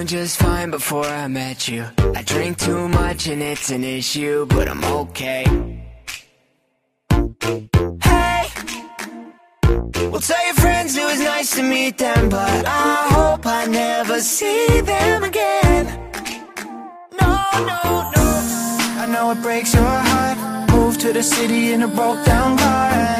doing just fine before I met you. I drink too much and it's an issue, but I'm okay. Hey, well, tell your friends it was nice to meet them, but I hope I never see them again. No, no, no. I know it breaks your heart. Moved to the city in a broke down car.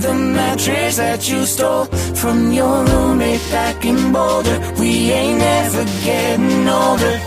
the mattress that you stole from your roommate back in Boulder. We ain't ever getting. Older,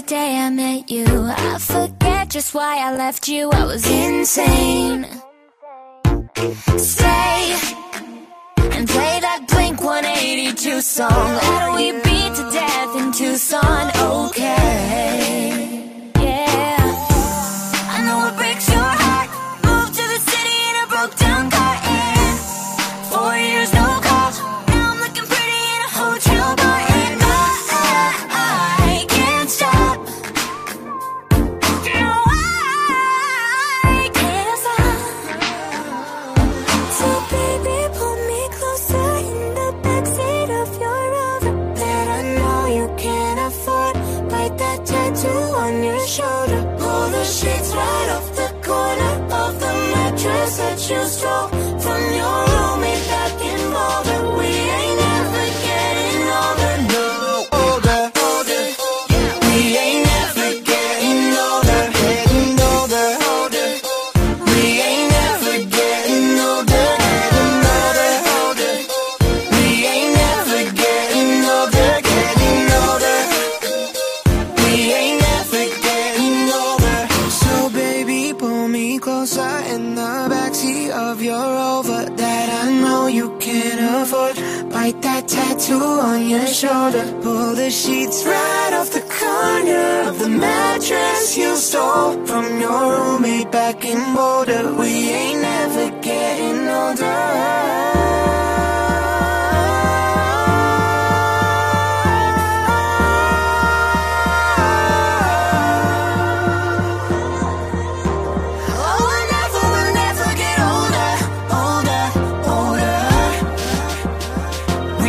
the day I met you. I forget just why I left you. I was insane. Stay and play that Blink 182 song. How do we beat to death in Tucson? Okay. Sheets right off the corner of the mattress that you stole backseat of your Rover that I know you can't afford. Bite that tattoo on your shoulder. Pull the sheets right off the corner of the mattress you stole from your roommate back in Boulder.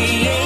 We